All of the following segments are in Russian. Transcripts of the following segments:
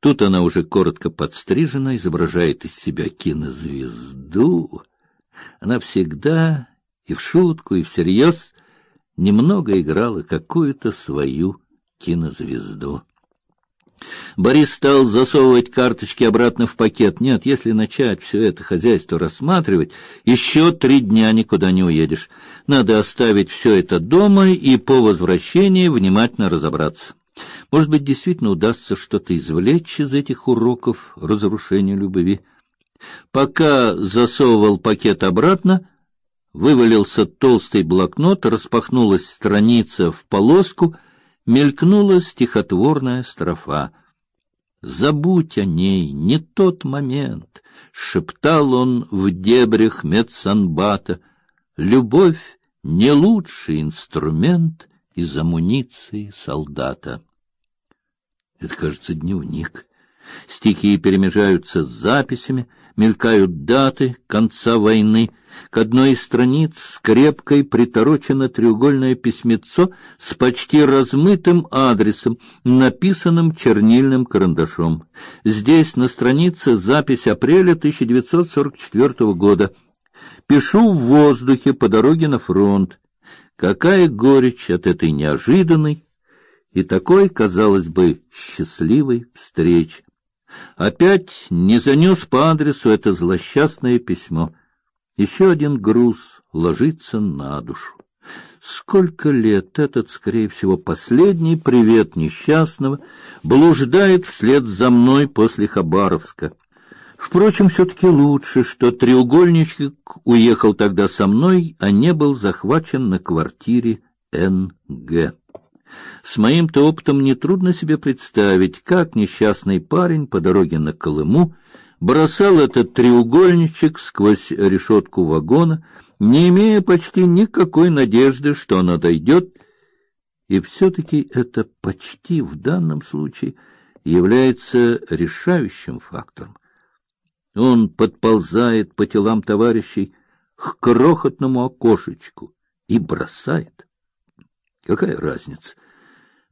Тут она уже коротко подстрижена, изображает из себя кинозвезду. Она всегда и в шутку, и всерьез немного играла какую-то свою кинозвезду. Борис стал засовывать карточки обратно в пакет. Нет, если начать все это хозяйство рассматривать, еще три дня никуда не уедешь. Надо оставить все это дома и по возвращении внимательно разобраться. Может быть, действительно удастся что-то извлечь из этих уроков разрушения любви. Пока засовывал пакет обратно, вывалился толстый блокнот, распахнулась страница в полоску — мелькнула стихотворная строфа. Забудь о ней, не тот момент, шептал он в дебрях медсанбата. Любовь не лучший инструмент из амуниции солдата. Это, кажется, дневник. Стихи перемежаются с записями, мелькают даты конца войны. К одной из страниц скрепкой приторочено треугольное письмецо с почти размытым адресом, написанным чернильным карандашом. Здесь на странице запись апреля 1944 года. Пишу в воздухе по дороге на фронт. Какая горечь от этой неожиданной и такой, казалось бы, счастливой встречи. Опять не занес по адресу это злосчастное письмо. Еще один груз ложится на душу. Сколько лет этот, скорее всего, последний привет несчастного блуждает вслед за мной после Хабаровска. Впрочем, все-таки лучше, что треугольничек уехал тогда со мной, а не был захвачен на квартире Н.Г. С моим-то опытом нетрудно себе представить, как несчастный парень по дороге на Колыму бросал этот треугольничек сквозь решетку вагона, не имея почти никакой надежды, что она дойдет, и все-таки это почти в данном случае является решающим фактором. Он подползает по телам товарищей к крохотному окошечку и бросает. Какая разница?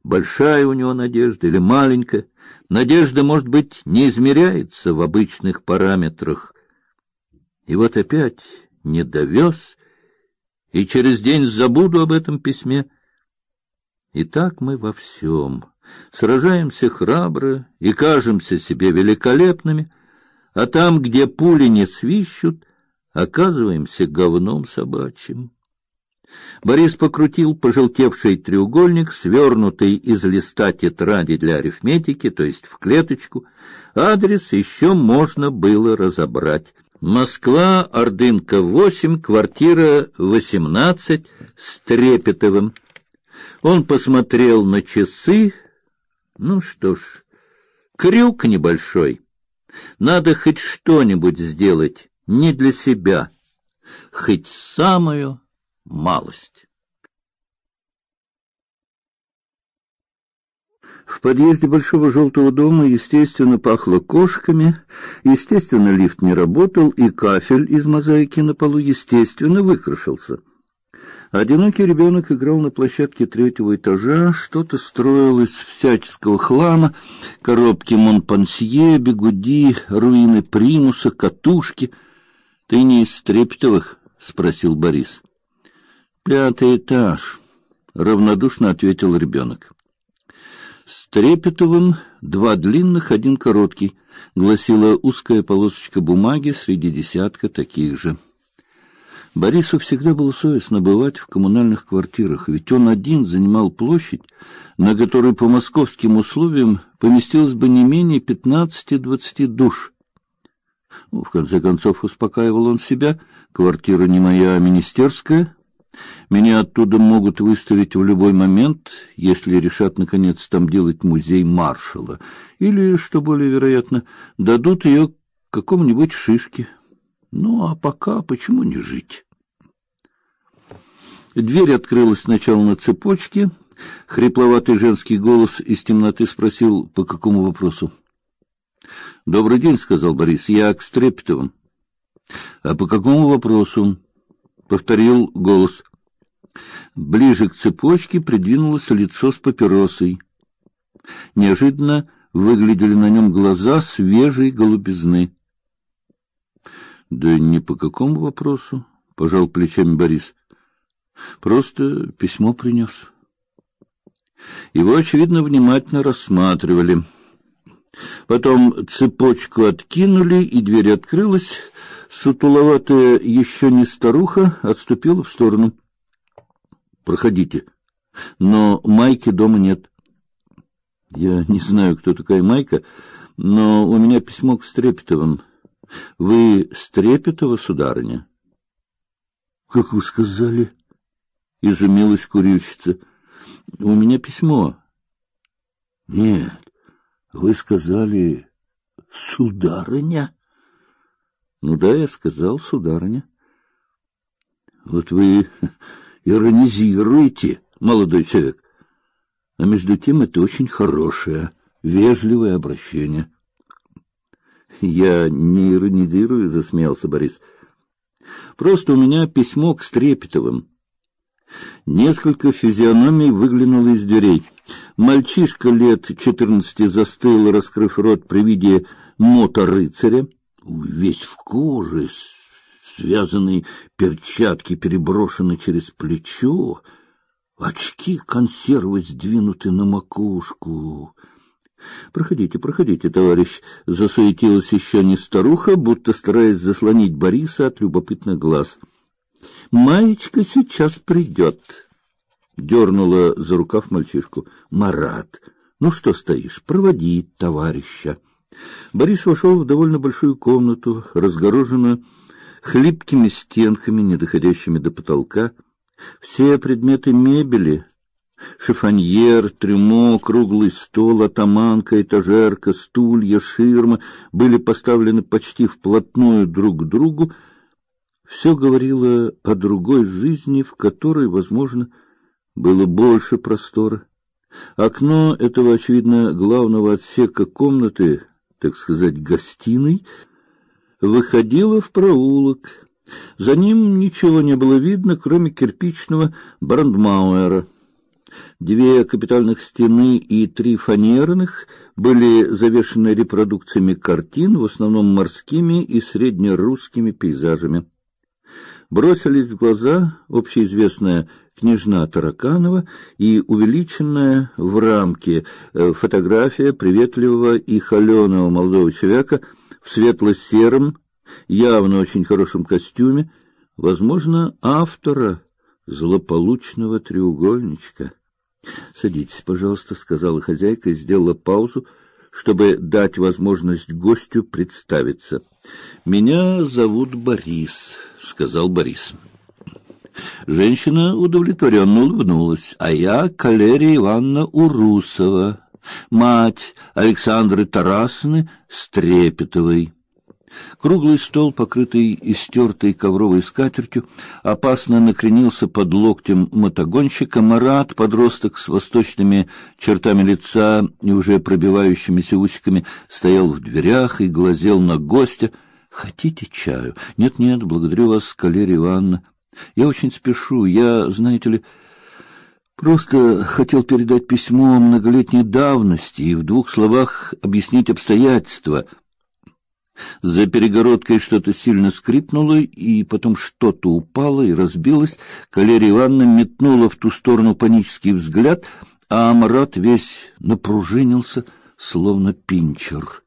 большая у него надежда или маленькая, надежда, может быть, не измеряется в обычных параметрах. И вот опять не довез, и через день забуду об этом письме. И так мы во всем сражаемся храбро и кажемся себе великолепными, а там, где пули не свищут, оказываемся говном собачьим. Борис покрутил пожелтевший треугольник, свернутый из листа тетради для арифметики, то есть в клеточку. Адрес еще можно было разобрать. Москва, Ордынка, 8, квартира 18, с Трепетовым. Он посмотрел на часы. Ну что ж, крюк небольшой. Надо хоть что-нибудь сделать, не для себя, хоть самую малость. В подъезде большого желтого дома, естественно, пахло кошками, естественно, лифт не работал, и кафель из мозаики на полу, естественно, выкрашился. Одинокий ребенок играл на площадке третьего этажа, что-то строил из всяческого хлама, коробки Монпансье, бегуди, руины примуса, катушки. — Ты не из Трептовых? — спросил Борис. Пятый этаж, равнодушно ответил ребенок. С Трепетовым два длинных, один короткий, гласила узкая полосочка бумаги среди десятка таких же. Борису всегда было совестно бывать в коммунальных квартирах, ведь он один занимал площадь, на которой по московским условиям поместилось бы не менее пятнадцати-двадцати душ. Ну, в конце концов, успокаивал он себя, квартира не моя, а министерская, меня оттуда могут выставить в любой момент, если решат наконец там делать музей маршала, или, что более вероятно, дадут ее какому-нибудь шишке. Ну а пока почему не жить? Дверь открылась сначала на цепочке. Хрипловатый женский голос из темноты спросил, по какому вопросу. Добрый день, сказал Борис. Я к Стрепетовым. А по какому вопросу? Повторил голос. Ближе к цепочке придвинулось лицо с папиросой. Неожиданно выглядели на нем глаза свежей голубизны. Да не по какому вопросу, пожал плечами Борис. Просто письмо принес. Его очевидно внимательно рассматривали. Потом цепочку откинули, и дверь открылась. Сутуловатая еще не старуха отступила в сторону. Проходите. Но Майки дома нет. Я не знаю, кто такая Майка, но у меня письмо к Стрепетовым. Вы Стрепетова, сударыня? Как вы сказали? Изумилась курильщица. У меня письмо. Нет, вы сказали сударыня. Ну да, я сказал сударыня. Вот вы иронизируете, молодой человек. А между тем это очень хорошее, вежливое обращение. Я не иронизирую, засмеялся Борис. Просто у меня письмо к Стрепетовым. Несколько физиономий выглянуло из дверей. Мальчишка лет четырнадцати застыл, раскрыв рот при виде моторыцаря, весь в коже, связанные перчатки переброшены через плечо, очки консервы сдвинуты на макушку. Проходите, проходите, товарищ, засуетилась еще не старуха, будто стараясь заслонить Бориса от любопытных глаз. Маечка сейчас придет. Дернула за рукав мальчишку. Марат, ну что стоишь? Проводи товарища. Борис вошел в довольно большую комнату, разгороженную хлипкими стенками, не доходящими до потолка. Все предметы мебели Шифоньер, трюмо, круглый стол, атаманка, этажерка, стулья, ширма были поставлены почти вплотную друг к другу. Все говорило о другой жизни, в которой, возможно, было больше простора. Окно этого, очевидно, главного отсека комнаты, так сказать, гостиной, выходило в проулок. За ним ничего не было видно, кроме кирпичного брандмауэра. Две капитальных стены и три фанерных были завешены репродукциями картин, в основном морскими и среднерусскими пейзажами. Бросились в глаза общеизвестная княжна Тараканова и увеличенная в рамке э, фотография приветливого и холеного молодого человека в светло-сером, явно очень хорошем костюме, возможно, автора злополучного треугольничка. Садитесь, пожалуйста, сказала хозяйка и сделала паузу, чтобы дать возможность гостю представиться. Меня зовут Борис, сказал Борис. Женщина удовлетворенно улыбнулась. А я Калерия Ивановна Урусова, мать Александры Тарасны Стрепетовой. Круглый стол, покрытый истертой ковровой скатертью, опасно накренился под локтем мотогонщика. Марат, подросток с восточными чертами лица и уже пробивающимися усиками, стоял в дверях и глазел на гостя. Хотите чаю? Нет, нет, благодарю вас, Калерия Ивановна. Я очень спешу. Я, знаете ли, просто хотел передать письмо многолетней давности и в двух словах объяснить обстоятельства. За перегородкой что-то сильно скрипнуло, и потом что-то упало и разбилось. Калерия Ивановна метнула в ту сторону панический взгляд, а Марат весь напружинился, словно пинчер.